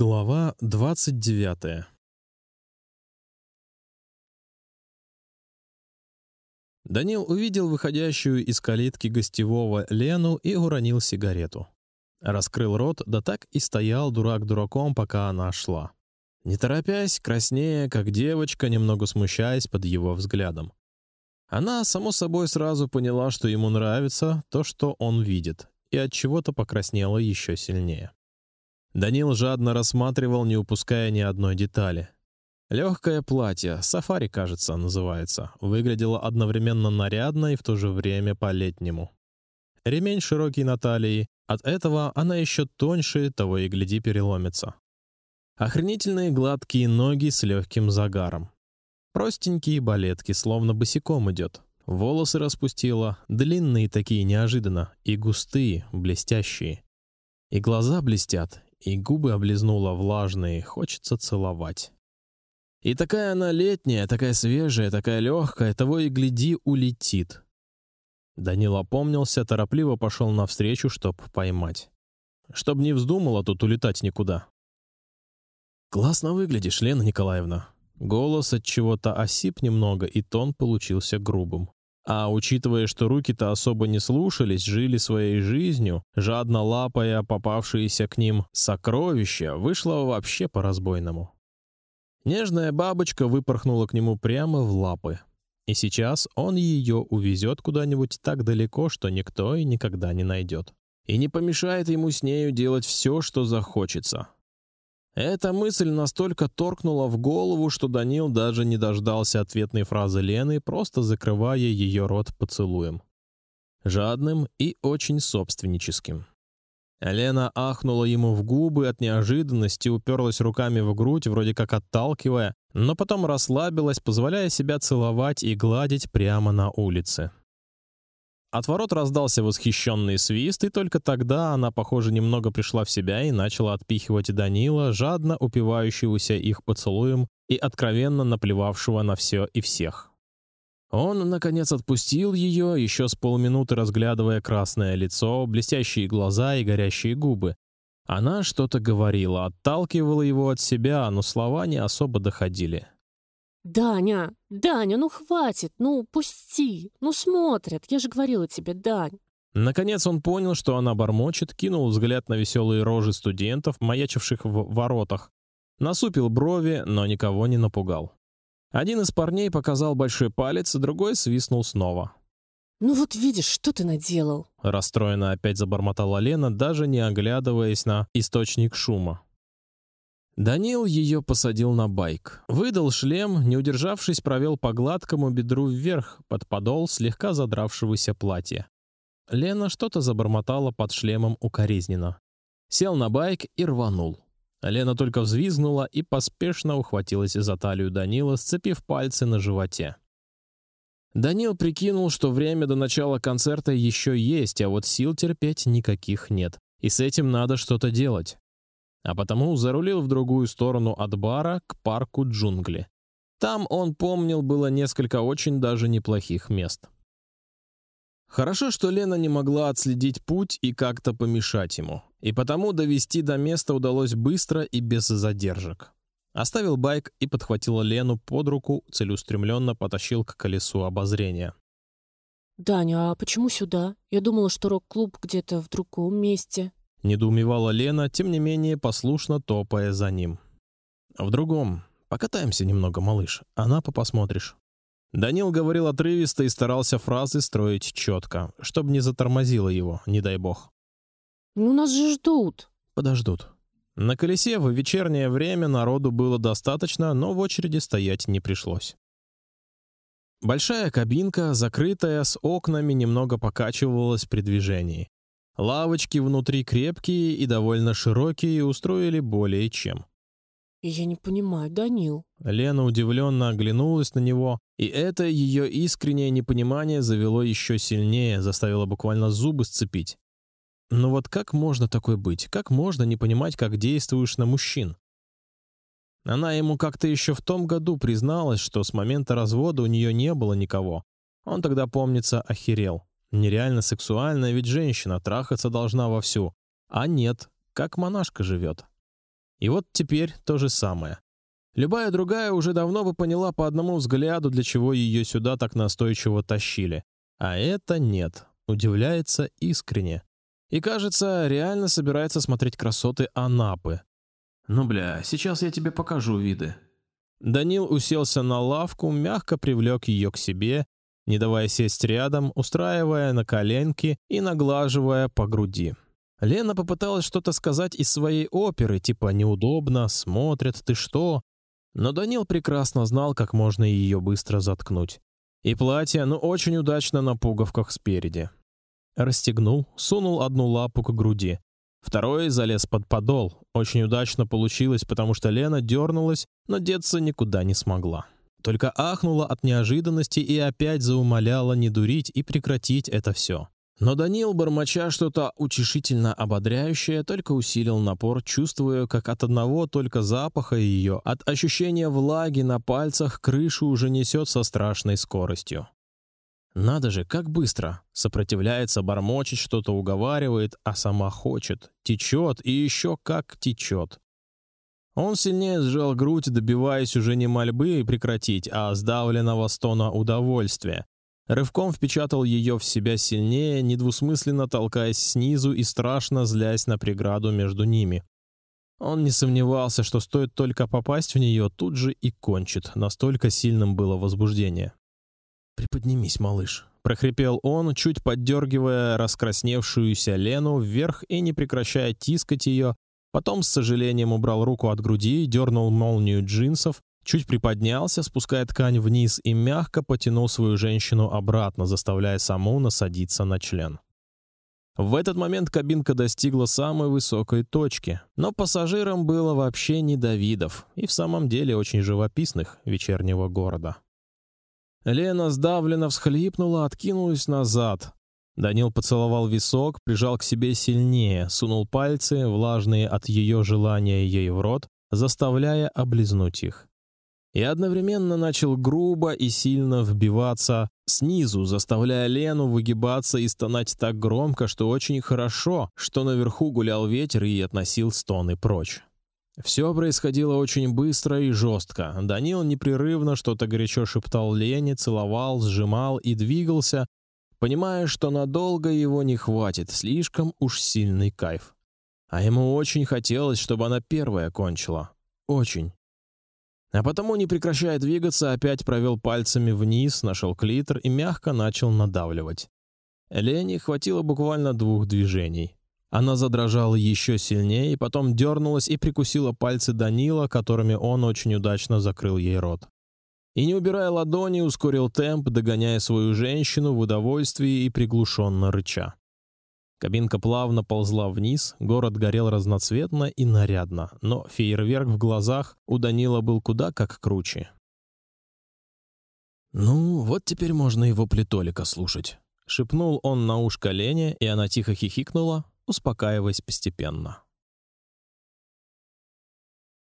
Глава двадцать девятая. Данил увидел выходящую из калитки гостевого Лену и уронил сигарету. Раскрыл рот, да так и стоял дурак дураком, пока она шла. Не торопясь, краснея, как девочка, немного смущаясь под его взглядом. Она само собой сразу поняла, что ему нравится то, что он видит, и от чего-то покраснела еще сильнее. Данил жадно рассматривал, не упуская ни одной детали. Легкое платье, сафари, кажется, называется, выглядело одновременно нарядно и в то же время по-летнему. Ремень широкий на талии, от этого она еще тоньше, того и гляди переломится. Охренительные гладкие ноги с легким загаром. Простенькие балетки, словно босиком идет. Волосы распустила, длинные такие неожиданно и густые, блестящие. И глаза блестят, и губы облизнула влажные, хочется целовать. И такая она летняя, такая свежая, такая легкая, того и гляди улетит. Данил опомнился, торопливо пошел навстречу, чтоб поймать, чтоб не вздумала тут улетать никуда. Классно выглядишь, Лена Николаевна. Голос от чего-то осип немного, и тон получился грубым. А учитывая, что руки-то особо не слушались, жили своей жизнью, жадно лапая попавшиеся к ним сокровища, вышло вообще по разбойному. Нежная бабочка выпорхнула к нему прямо в лапы, и сейчас он ее увезет куда-нибудь так далеко, что никто и никогда не найдет, и не помешает ему с нею делать все, что захочется. Эта мысль настолько торкнула в голову, что Данил даже не дождался ответной фразы Лены, просто закрывая ее рот поцелуем, жадным и очень собственническим. Лена ахнула ему в губы от неожиданности, уперлась руками в грудь, вроде как отталкивая, но потом расслабилась, позволяя себя целовать и гладить прямо на улице. От ворот раздался восхищенный свист, и только тогда она, похоже, немного пришла в себя и начала отпихивать Данила, жадно упивающегося их поцелуем и откровенно наплевавшего на все и всех. Он наконец отпустил ее, еще с полминуты разглядывая красное лицо, блестящие глаза и горящие губы. Она что-то говорила, отталкивала его от себя, но слова не особо доходили. «Даня, Даня, ну хватит, ну пусти, ну смотрят, я же говорила тебе, Дань». Наконец он понял, что она бормочет, кинул взгляд на веселые рожи студентов, маячивших в воротах, насупил брови, но никого не напугал. Один из парней показал большой палец, другой свистнул снова. Ну вот видишь, что ты наделал. Расстроенно опять забормотала Лена, даже не оглядываясь на источник шума. Данил ее посадил на байк, выдал шлем, не удержавшись, провел по гладкому бедру вверх под подол слегка задравшегося платья. Лена что-то забормотала под шлемом укоризненно. Сел на байк и рванул. Лена только взвизгнула и поспешно ухватилась за талию Данила, сцепив пальцы на животе. Данил прикинул, что время до начала концерта еще есть, а вот сил терпеть никаких нет, и с этим надо что-то делать а потому зарулил в другую сторону от бара к парку джунгли. Там он помнил было несколько очень даже неплохих мест. Хорошо, что Лена не могла отследить путь и как-то помешать ему, и потому довести до места удалось быстро и без задержек. Оставил байк и подхватил Лену под руку, целеустремленно потащил к колесу обозрения. Даня, а почему сюда? Я думала, что рок-клуб где-то в другом месте недоумевала Лена, тем не менее послушно топая за ним. В другом. Покатаемся немного, малыш, а на посмотришь. Данил говорил отрывисто и старался фразы строить четко, чтобы не затормозило его, не дай бог. Ну нас же ждут. Подождут. На колесе в вечернее время народу было достаточно, но в очереди стоять не пришлось. Большая кабинка, закрытая с окнами, немного покачивалась при движении. Лавочки внутри крепкие и довольно широкие устроили более чем. Я не понимаю, Данил. Лена удивленно оглянулась на него, и это ее искреннее непонимание завело еще сильнее, заставило буквально зубы сцепить. Но вот как можно такой быть? Как можно не понимать, как действуешь на мужчин? Она ему как-то еще в том году призналась, что с момента развода у нее не было никого. Он тогда, помнится, охерел. Нереально сексуальная ведь женщина трахаться должна во всю, а нет, как монашка живет. И вот теперь то же самое. Любая другая уже давно бы поняла по одному взгляду, для чего ее сюда так настойчиво тащили, а это нет. Удивляется искренне. И кажется, реально собирается смотреть красоты Анапы. Ну бля, сейчас я тебе покажу виды. Данил уселся на лавку, мягко привлек ее к себе, не давая сесть рядом, устраивая на коленки и наглаживая по груди. Лена попыталась что-то сказать из своей оперы, типа неудобно, смотрят, ты что? Но Данил прекрасно знал, как можно ее быстро заткнуть. И платье, ну очень удачно на пуговках спереди. Расстегнул, сунул одну лапу к груди, второй залез под подол. Очень удачно получилось, потому что Лена дернулась, но деться никуда не смогла. Только ахнула от неожиданности и опять заумоляла не дурить и прекратить это все. Но Данил, бормоча что-то утешительно ободряющее, только усилил напор, чувствуя, как от одного только запаха ее, от ощущения влаги на пальцах крышу уже несет со страшной скоростью. Надо же, как быстро! Сопротивляется, бормочет, что-то уговаривает, а сама хочет, течет и еще как течет. Он сильнее сжал грудь, добиваясь уже не мольбы прекратить, а сдавленного стона удовольствия. Рывком впечатал ее в себя сильнее, недвусмысленно толкаясь снизу и страшно злясь на преграду между ними. Он не сомневался, что стоит только попасть в нее, тут же и кончит. Настолько сильным было возбуждение. Приподнимись, малыш, прохрипел он, чуть поддергивая раскрасневшуюся Лену вверх и не прекращая тискать ее. Потом с сожалением убрал руку от груди, дернул молнию джинсов, чуть приподнялся, спуская ткань вниз и мягко потянул свою женщину обратно, заставляя саму насадиться на член. В этот момент кабинка достигла самой высокой точки, но пассажирам было вообще не до видов и в самом деле очень живописных вечернего города. Лена сдавленно всхлипнула, откинулась назад. Данил поцеловал висок, прижал к себе сильнее, сунул пальцы, влажные от ее желания, ей в рот, заставляя облизнуть их. И одновременно начал грубо и сильно вбиваться снизу, заставляя Лену выгибаться и стонать так громко, что очень хорошо, что наверху гулял ветер и относил стоны прочь. Все происходило очень быстро и жестко. Данил непрерывно что-то горячо шептал Лене, целовал, сжимал и двигался, понимая, что надолго его не хватит, слишком уж сильный кайф. А ему очень хотелось, чтобы она первая кончила, очень. А потому, не прекращая двигаться, опять провел пальцами вниз, нашел клитор и мягко начал надавливать. Лене хватило буквально двух движений. Она задрожала еще сильнее, потом дернулась и прикусила пальцы Данила, которыми он очень удачно закрыл ей рот. И не убирая ладони, ускорил темп, догоняя свою женщину в удовольствии и приглушенно рыча. Кабинка плавно ползла вниз, город горел разноцветно и нарядно, но фейерверк в глазах у Данила был куда как круче. Ну, вот теперь можно его плитолика слушать, шепнул он на ушко Лене, и она тихо хихикнула, успокаиваясь постепенно.